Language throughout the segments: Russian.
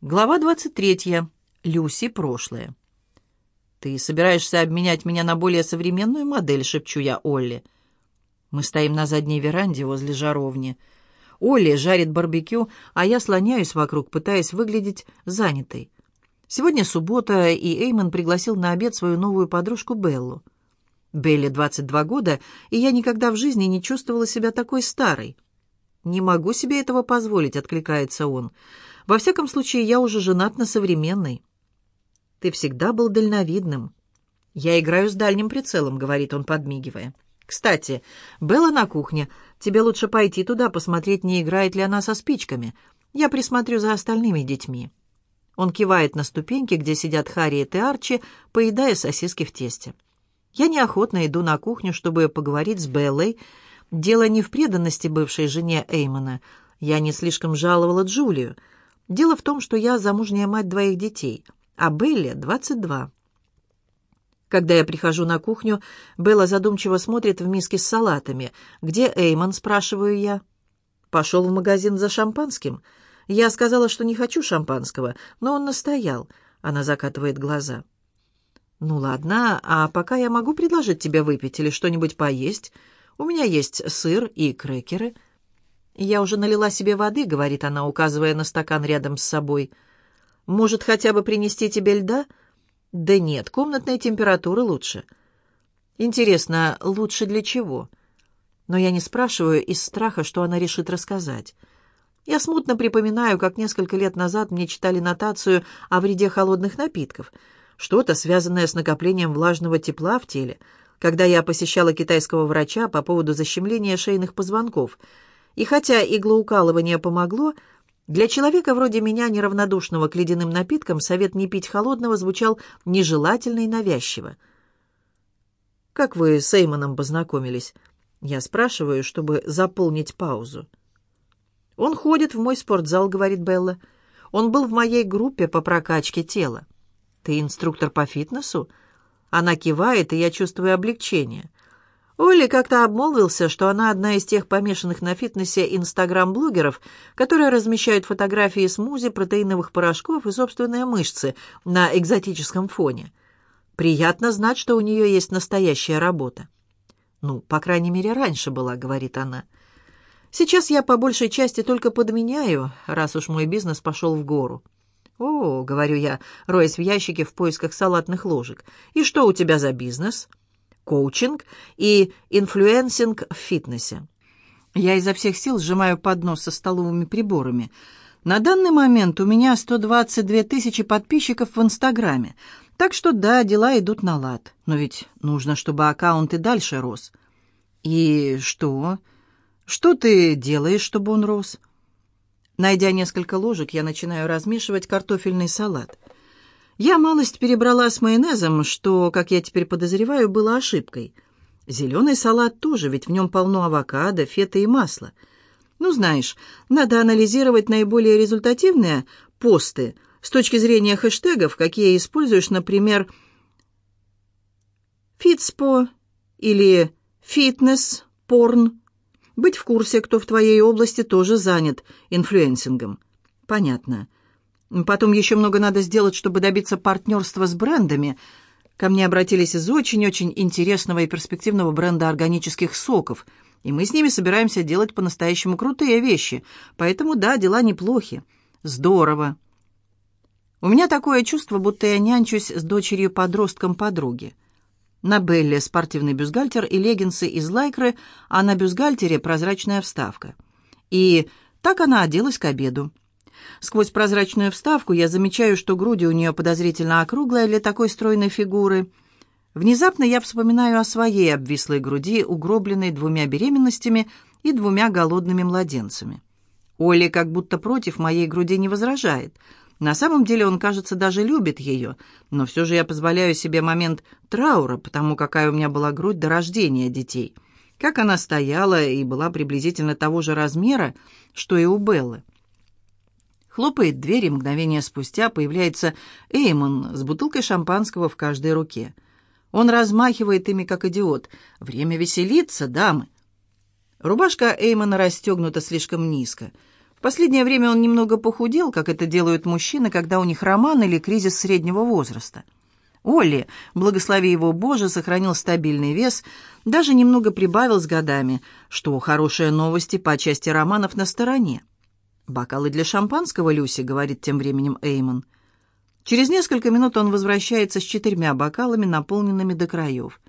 Глава 23. Люси. Прошлое. «Ты собираешься обменять меня на более современную модель?» — шепчу я Олли. Мы стоим на задней веранде возле жаровни. Олли жарит барбекю, а я слоняюсь вокруг, пытаясь выглядеть занятой. Сегодня суббота, и Эймон пригласил на обед свою новую подружку Беллу. Белле 22 года, и я никогда в жизни не чувствовала себя такой старой. «Не могу себе этого позволить», — откликается он. Во всяком случае, я уже женат на современной. Ты всегда был дальновидным. Я играю с дальним прицелом, говорит он, подмигивая. Кстати, Белла на кухне. Тебе лучше пойти туда, посмотреть, не играет ли она со спичками. Я присмотрю за остальными детьми. Он кивает на ступеньки, где сидят Харриет и Арчи, поедая сосиски в тесте. Я неохотно иду на кухню, чтобы поговорить с Беллой. Дело не в преданности бывшей жене Эймона. Я не слишком жаловала Джулию. Дело в том, что я замужняя мать двоих детей, а Белле 22. Когда я прихожу на кухню, Белла задумчиво смотрит в миске с салатами. «Где Эймон?» – спрашиваю я. «Пошел в магазин за шампанским. Я сказала, что не хочу шампанского, но он настоял». Она закатывает глаза. «Ну ладно, а пока я могу предложить тебе выпить или что-нибудь поесть. У меня есть сыр и крекеры». «Я уже налила себе воды», — говорит она, указывая на стакан рядом с собой. «Может, хотя бы принести тебе льда?» «Да нет, комнатной температуры лучше». «Интересно, лучше для чего?» Но я не спрашиваю из страха, что она решит рассказать. Я смутно припоминаю, как несколько лет назад мне читали нотацию о вреде холодных напитков, что-то связанное с накоплением влажного тепла в теле, когда я посещала китайского врача по поводу защемления шейных позвонков — и хотя иглоукалывание помогло, для человека вроде меня, неравнодушного к ледяным напиткам, совет не пить холодного звучал нежелательно и навязчиво. «Как вы с Эймоном познакомились?» Я спрашиваю, чтобы заполнить паузу. «Он ходит в мой спортзал», — говорит Белла. «Он был в моей группе по прокачке тела». «Ты инструктор по фитнесу?» Она кивает, и я чувствую облегчение. Уилли как-то обмолвился, что она одна из тех помешанных на фитнесе инстаграм-блогеров, которые размещают фотографии смузи, протеиновых порошков и собственные мышцы на экзотическом фоне. Приятно знать, что у нее есть настоящая работа. «Ну, по крайней мере, раньше была», — говорит она. «Сейчас я по большей части только подменяю, раз уж мой бизнес пошел в гору». «О», — говорю я, роясь в ящике в поисках салатных ложек, — «и что у тебя за бизнес?» коучинг и инфлюенсинг в фитнесе. Я изо всех сил сжимаю поднос со столовыми приборами. На данный момент у меня 122 тысячи подписчиков в Инстаграме. Так что да, дела идут на лад. Но ведь нужно, чтобы аккаунт и дальше рос. И что? Что ты делаешь, чтобы он рос? Найдя несколько ложек, я начинаю размешивать картофельный салат. Я малость перебрала с майонезом, что, как я теперь подозреваю, было ошибкой. Зеленый салат тоже, ведь в нем полно авокадо, фета и масла. Ну, знаешь, надо анализировать наиболее результативные посты с точки зрения хэштегов, какие используешь, например, «фитспо» или «фитнес», «порн». Быть в курсе, кто в твоей области тоже занят инфлюенсингом. Понятно. Потом еще много надо сделать, чтобы добиться партнерства с брендами. Ко мне обратились из очень-очень интересного и перспективного бренда органических соков, и мы с ними собираемся делать по-настоящему крутые вещи. Поэтому, да, дела неплохи. Здорово. У меня такое чувство, будто я нянчусь с дочерью-подростком подруги. На Белле спортивный бюстгальтер и леггинсы из лайкры, а на бюстгальтере прозрачная вставка. И так она оделась к обеду. Сквозь прозрачную вставку я замечаю, что груди у нее подозрительно округлые для такой стройной фигуры. Внезапно я вспоминаю о своей обвислой груди, угробленной двумя беременностями и двумя голодными младенцами. Оли как будто против моей груди не возражает. На самом деле он, кажется, даже любит ее, но все же я позволяю себе момент траура, потому какая у меня была грудь до рождения детей. Как она стояла и была приблизительно того же размера, что и у Беллы. Хлопает дверь, и мгновение спустя появляется Эймон с бутылкой шампанского в каждой руке. Он размахивает ими, как идиот. «Время веселиться, дамы!» Рубашка Эймона расстегнута слишком низко. В последнее время он немного похудел, как это делают мужчины, когда у них роман или кризис среднего возраста. Олли, благослови его Боже, сохранил стабильный вес, даже немного прибавил с годами, что хорошие новости по части романов на стороне. «Бокалы для шампанского, Люси», — говорит тем временем Эймон. Через несколько минут он возвращается с четырьмя бокалами, наполненными до краев.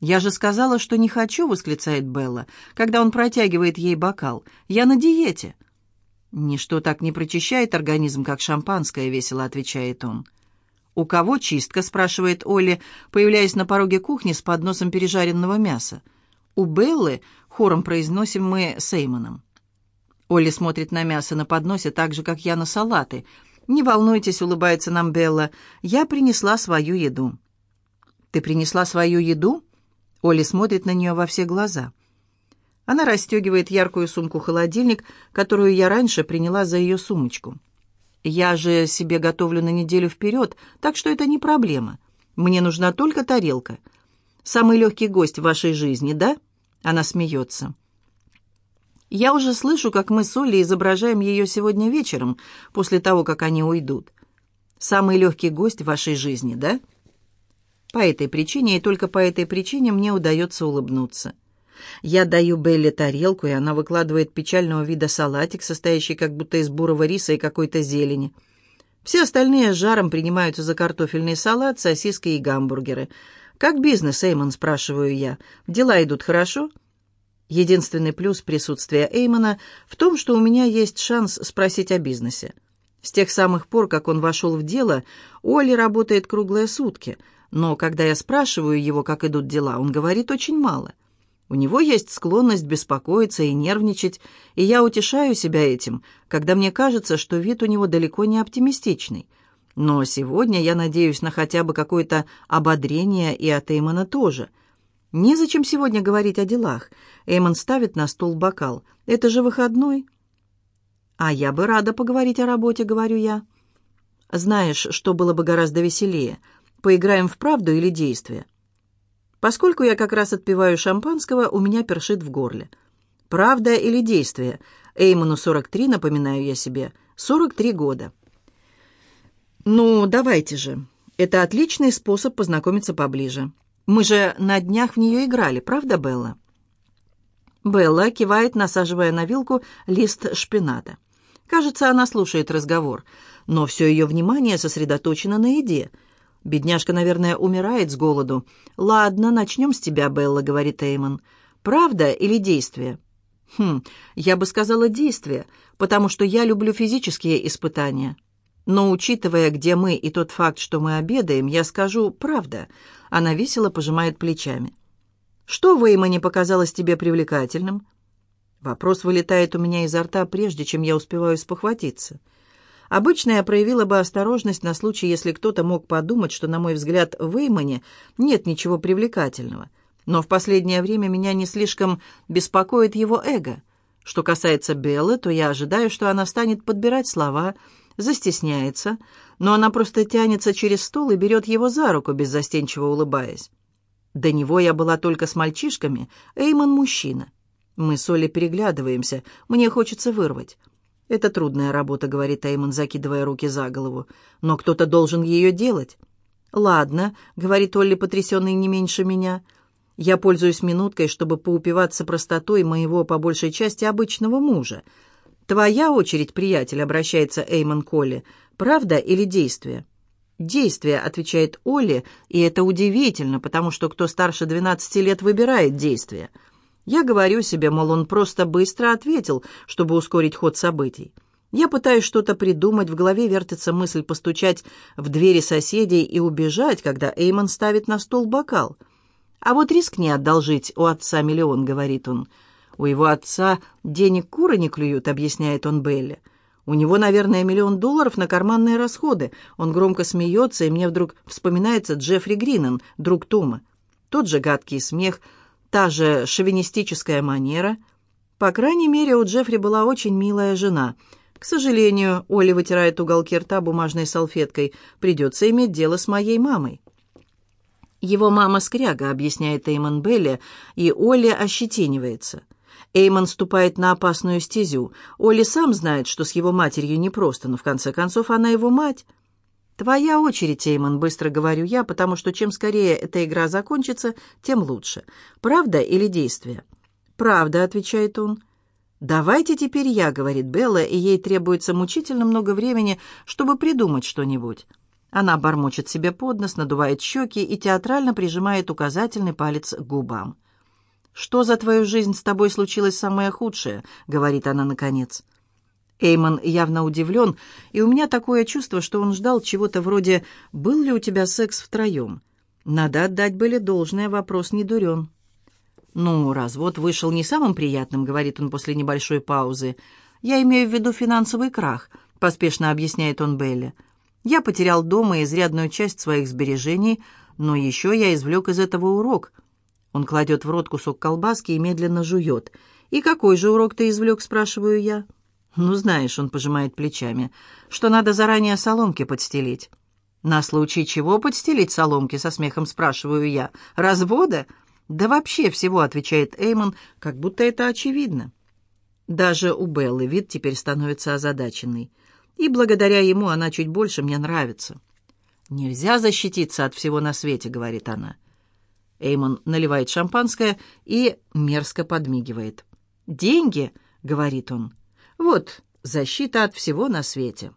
«Я же сказала, что не хочу», — восклицает Белла, когда он протягивает ей бокал. «Я на диете». «Ничто так не прочищает организм, как шампанское», — весело отвечает он. «У кого чистка?» — спрашивает Олли, появляясь на пороге кухни с подносом пережаренного мяса. «У Беллы», — хором произносим мы с Эймоном. Олли смотрит на мясо на подносе так же, как я на салаты. «Не волнуйтесь», — улыбается нам Белла. «Я принесла свою еду». «Ты принесла свою еду?» Оля смотрит на нее во все глаза. Она расстегивает яркую сумку-холодильник, которую я раньше приняла за ее сумочку. «Я же себе готовлю на неделю вперед, так что это не проблема. Мне нужна только тарелка. Самый легкий гость в вашей жизни, да?» Она смеется. Я уже слышу, как мы с Олей изображаем ее сегодня вечером, после того, как они уйдут. Самый легкий гость в вашей жизни, да? По этой причине и только по этой причине мне удается улыбнуться. Я даю Белле тарелку, и она выкладывает печального вида салатик, состоящий как будто из бурого риса и какой-то зелени. Все остальные с жаром принимаются за картофельный салат, сосиски и гамбургеры. «Как бизнес, Эймон?» – спрашиваю я. «Дела идут хорошо?» Единственный плюс присутствия Эймона в том, что у меня есть шанс спросить о бизнесе. С тех самых пор, как он вошел в дело, Оли работает круглые сутки, но когда я спрашиваю его, как идут дела, он говорит очень мало. У него есть склонность беспокоиться и нервничать, и я утешаю себя этим, когда мне кажется, что вид у него далеко не оптимистичный. Но сегодня я надеюсь на хотя бы какое-то ободрение и от Эймона тоже – «Незачем сегодня говорить о делах». Эймон ставит на стол бокал. «Это же выходной». «А я бы рада поговорить о работе», — говорю я. «Знаешь, что было бы гораздо веселее? Поиграем в правду или действие?» Поскольку я как раз отпиваю шампанского, у меня першит в горле. «Правда или действие?» Эймону 43, напоминаю я себе. 43 года. «Ну, давайте же. Это отличный способ познакомиться поближе». Мы же на днях в нее играли, правда, Белла?» Белла кивает, насаживая на вилку лист шпината. Кажется, она слушает разговор, но все ее внимание сосредоточено на еде. Бедняжка, наверное, умирает с голоду. «Ладно, начнем с тебя, Белла», — говорит Эймон. «Правда или действие?» «Хм, я бы сказала действие, потому что я люблю физические испытания. Но учитывая, где мы и тот факт, что мы обедаем, я скажу «правда», она весело пожимает плечами. «Что в Эймоне показалось тебе привлекательным?» Вопрос вылетает у меня изо рта, прежде чем я успеваю спохватиться. Обычно я проявила бы осторожность на случай, если кто-то мог подумать, что, на мой взгляд, в Эймоне нет ничего привлекательного. Но в последнее время меня не слишком беспокоит его эго. Что касается Беллы, то я ожидаю, что она станет подбирать слова, застесняется, но она просто тянется через стол и берет его за руку, беззастенчиво улыбаясь. До него я была только с мальчишками, Эймон — мужчина. Мы с Олей переглядываемся, мне хочется вырвать. «Это трудная работа», — говорит Эймон, закидывая руки за голову. «Но кто-то должен ее делать». «Ладно», — говорит Олли, потрясенный не меньше меня. «Я пользуюсь минуткой, чтобы поупиваться простотой моего, по большей части, обычного мужа. «Твоя очередь, приятель», — обращается Эймон к Оле. «Правда или действие?» «Действие», — отвечает Олли, и это удивительно, потому что кто старше 12 лет выбирает действие. Я говорю себе, мол, он просто быстро ответил, чтобы ускорить ход событий. Я пытаюсь что-то придумать, в голове вертится мысль постучать в двери соседей и убежать, когда Эймон ставит на стол бокал. «А вот рискни одолжить у отца миллион», — говорит он, — «У его отца денег куры не клюют», — объясняет он Белли. «У него, наверное, миллион долларов на карманные расходы». Он громко смеется, и мне вдруг вспоминается Джеффри Гринан, друг Тома. Тот же гадкий смех, та же шовинистическая манера. По крайней мере, у Джеффри была очень милая жена. К сожалению, Оля вытирает уголки рта бумажной салфеткой. Придется иметь дело с моей мамой. «Его мама скряга», — объясняет Эймон Белли, и Оля ощетинивается. Эймон ступает на опасную стезю. Оли сам знает, что с его матерью непросто, но в конце концов она его мать. «Твоя очередь, Эймон», — быстро говорю я, потому что чем скорее эта игра закончится, тем лучше. «Правда или действие?» «Правда», — отвечает он. «Давайте теперь я», — говорит Белла, и ей требуется мучительно много времени, чтобы придумать что-нибудь. Она бормочет себе под нос, надувает щеки и театрально прижимает указательный палец к губам. «Что за твою жизнь с тобой случилось самое худшее?» — говорит она наконец. Эймон явно удивлен, и у меня такое чувство, что он ждал чего-то вроде «Был ли у тебя секс втроем?» Надо отдать были должное, вопрос не дурен. «Ну, развод вышел не самым приятным», — говорит он после небольшой паузы. «Я имею в виду финансовый крах», — поспешно объясняет он Белле. «Я потерял дома изрядную часть своих сбережений, но еще я извлек из этого урок. Он кладет в рот кусок колбаски и медленно жует. «И какой же урок ты извлек?» — спрашиваю я. «Ну, знаешь», — он пожимает плечами, — «что надо заранее соломки подстелить». «На случай чего подстелить соломки?» — со смехом спрашиваю я. «Развода?» «Да вообще всего», — отвечает Эймон, — «как будто это очевидно». Даже у Беллы вид теперь становится озадаченный. И благодаря ему она чуть больше мне нравится. «Нельзя защититься от всего на свете», — говорит она. Эймон наливает шампанское и мерзко подмигивает. «Деньги», — говорит он, — «вот защита от всего на свете».